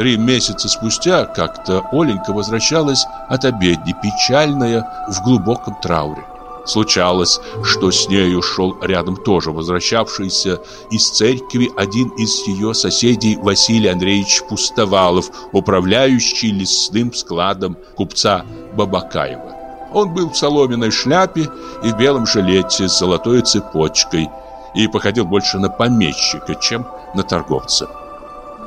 Три месяца спустя как-то Оленька возвращалась от обедни, печальная, в глубоком трауре. Случалось, что с нею шел рядом тоже возвращавшийся из церкви один из ее соседей Василий Андреевич Пустовалов, управляющий лесным складом купца Бабакаева. Он был в соломенной шляпе и в белом жилете с золотой цепочкой и походил больше на помещика, чем на торговца.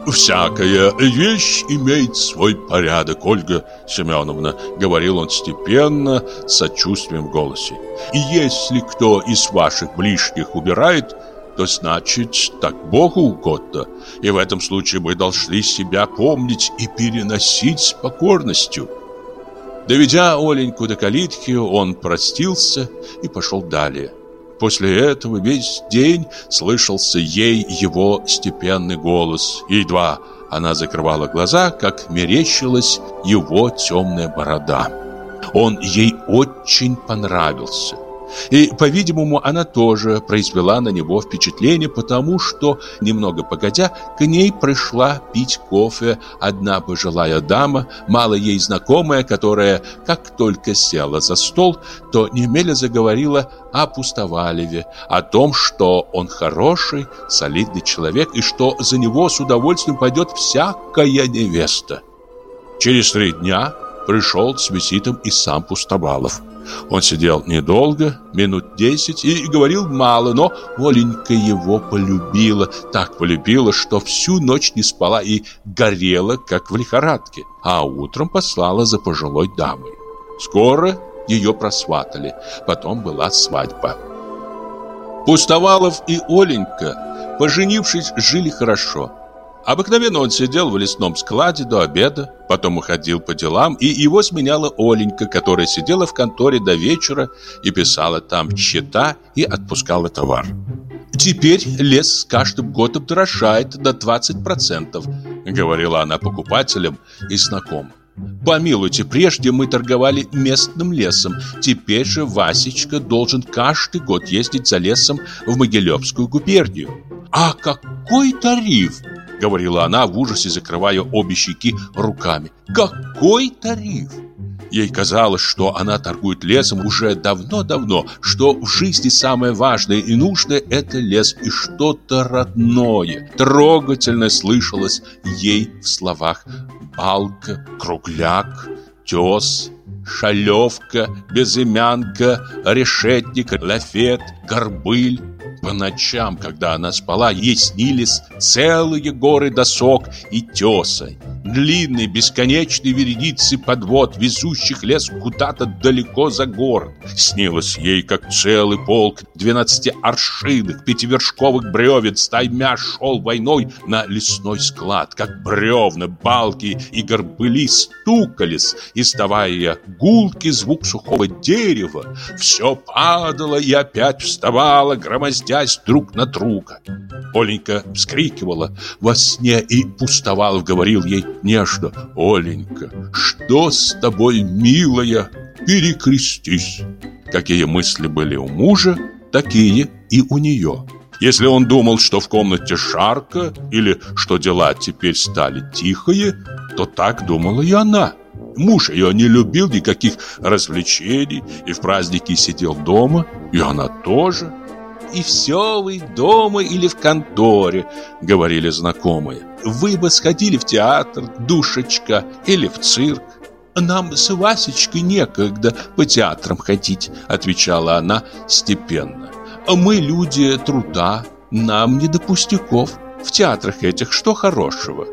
«Всякая вещь имеет свой порядок, Ольга Семеновна», — говорил он степенно, с сочувствием в голосе. «И если кто из ваших ближних умирает, то значит, так Богу угодно. И в этом случае мы должны себя помнить и переносить с покорностью». Доведя Оленьку до калитки, он простился и пошел далее. После этого весь день слышался ей его степенный голос. И едва она закрывала глаза, как мерещилась его темная борода. Он ей очень понравился. И, по-видимому, она тоже произвела на него впечатление, потому что, немного погодя, к ней пришла пить кофе одна пожилая дама, мало ей знакомая, которая, как только села за стол, то немедленно заговорила о Пустовалеве, о том, что он хороший, солидный человек и что за него с удовольствием пойдет всякая невеста. Через три дня пришел с визитом и сам Пустовалов. Он сидел недолго, минут десять, и говорил мало, но Оленька его полюбила, так полюбила, что всю ночь не спала и горела, как в лихорадке, а утром послала за пожилой дамой. Скоро ее просватали, потом была свадьба. Пустовалов и Оленька, поженившись, жили хорошо – Обыкновенно он сидел в лесном складе до обеда, потом уходил по делам, и его сменяла Оленька, которая сидела в конторе до вечера и писала там счета и отпускала товар. «Теперь лес с каждым годом дорожает на 20%, говорила она покупателям и знакомым. Помилуйте, прежде мы торговали местным лесом. Теперь же Васечка должен каждый год ездить за лесом в Могилевскую губернию. А какой тариф? Говорила она в ужасе, закрывая обе щеки руками. Какой тариф? Ей казалось, что она торгует лесом уже давно-давно, что в жизни самое важное и нужное – это лес и что-то родное. Трогательно слышалось ей в словах «балка», «кругляк», «тес», «шалевка», «безымянка», «решетник», «лафет», «горбыль». Ночам, когда она спала, ей снились целые горы досок и теса, длинные бесконечные вереницы подвод, везущих лес куда-то далеко за город. Снилось ей, как целый полк двенадцатиаршинных пятивершковых бревен стаймя шел войной на лесной склад, как бревна, балки и горбыли стукались, издавая гулкий звук сухого дерева. Все падало и опять вставало, громоздя громоздясь друг на друга. Оленька вскрикивала во сне и Пустовалов говорил ей нежно «Оленька, что с тобой, милая? Перекрестись!» Какие мысли были у мужа, такие и у нее. Если он думал, что в комнате жарко или что дела теперь стали тихие, то так думала и она. Муж ее не любил никаких развлечений и в праздники сидел дома, и она тоже и все вы дома или в конторе», — говорили знакомые. «Вы бы сходили в театр, душечка, или в цирк». «Нам с Васечкой некогда по театрам ходить», — отвечала она степенно. «Мы люди труда, нам не до пустяков. В театрах этих что хорошего?»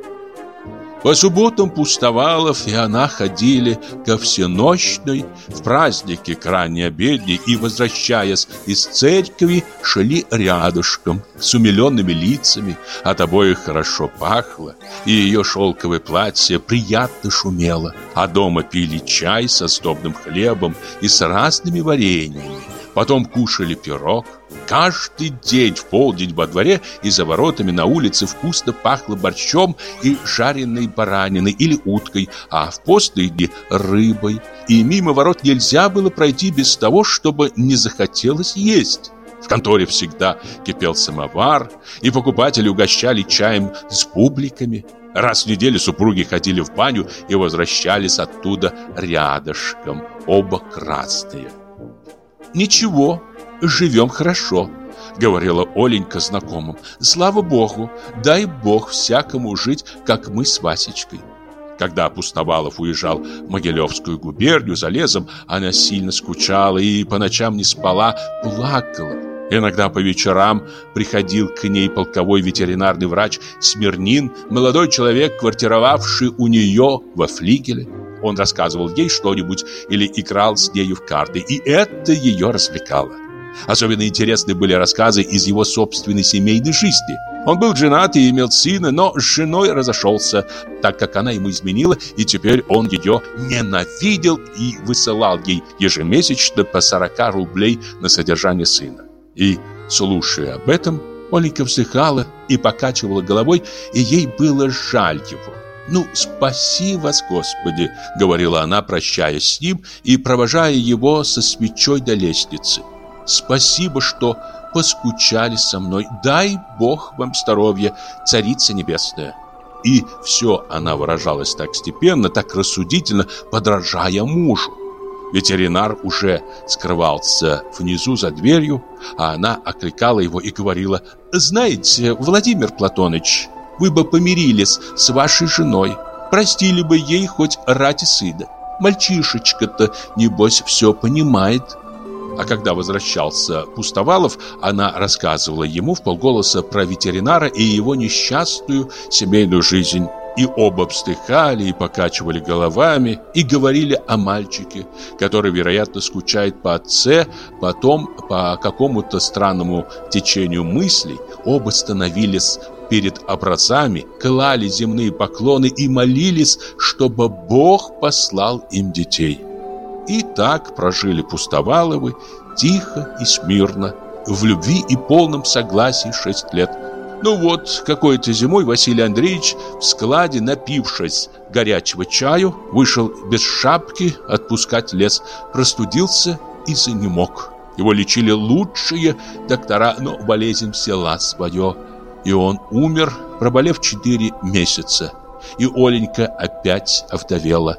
По субботам Пустовалов и она ходили ко всеночной, в праздники к ранней обедне и, возвращаясь из церкви, шли рядышком, с умиленными лицами, от обоих хорошо пахло, и ее шелковое платье приятно шумело, а дома пили чай со сдобным хлебом и с разными вареньями. Потом кушали пирог. Каждый день в полдень во дворе и за воротами на улице вкусно пахло борщом и жареной бараниной или уткой, а в постные дни – рыбой. И мимо ворот нельзя было пройти без того, чтобы не захотелось есть. В конторе всегда кипел самовар, и покупатели угощали чаем с бубликами. Раз в неделю супруги ходили в баню и возвращались оттуда рядышком, оба красные. «Ничего, живем хорошо», — говорила Оленька знакомым. «Слава Богу, дай Бог всякому жить, как мы с Васечкой». Когда Пустовалов уезжал в Могилевскую губернию за лесом, она сильно скучала и по ночам не спала, плакала. Иногда по вечерам приходил к ней полковой ветеринарный врач Смирнин, молодой человек, квартировавший у нее во флигеле. Он рассказывал ей что-нибудь или играл с нею в карты, и это ее развлекало. Особенно интересны были рассказы из его собственной семейной жизни. Он был женат и имел сына, но с женой разошелся, так как она ему изменила, и теперь он ее ненавидел и высылал ей ежемесячно по 40 рублей на содержание сына. И, слушая об этом, Оленька вздыхала и покачивала головой, и ей было жаль его. «Ну, спаси вас, Господи!» — говорила она, прощаясь с ним и провожая его со свечой до лестницы. Спасибо, что поскучали со мной. Дай Бог вам здоровья, Царица Небесная. И все она выражалась так степенно, так рассудительно, подражая мужу. Ветеринар уже скрывался внизу за дверью, а она окликала его и говорила, «Знаете, Владимир Платоныч, вы бы помирились с вашей женой, простили бы ей хоть ради сына. Мальчишечка-то, небось, все понимает». А когда возвращался Пустовалов, она рассказывала ему в полголоса про ветеринара и его несчастную семейную жизнь. И оба вздыхали и покачивали головами и говорили о мальчике, который, вероятно, скучает по отце, потом по какому-то странному течению мыслей оба становились перед образами, клали земные поклоны и молились, чтобы Бог послал им детей. И так прожили Пустоваловы тихо и смирно, в любви и полном согласии шесть лет. Ну вот, какой-то зимой Василий Андреевич в складе, напившись горячего чаю, вышел без шапки отпускать лес, простудился и занемог. Его лечили лучшие доктора, но болезнь взяла свое, и он умер, проболев четыре месяца. И Оленька опять овдовела.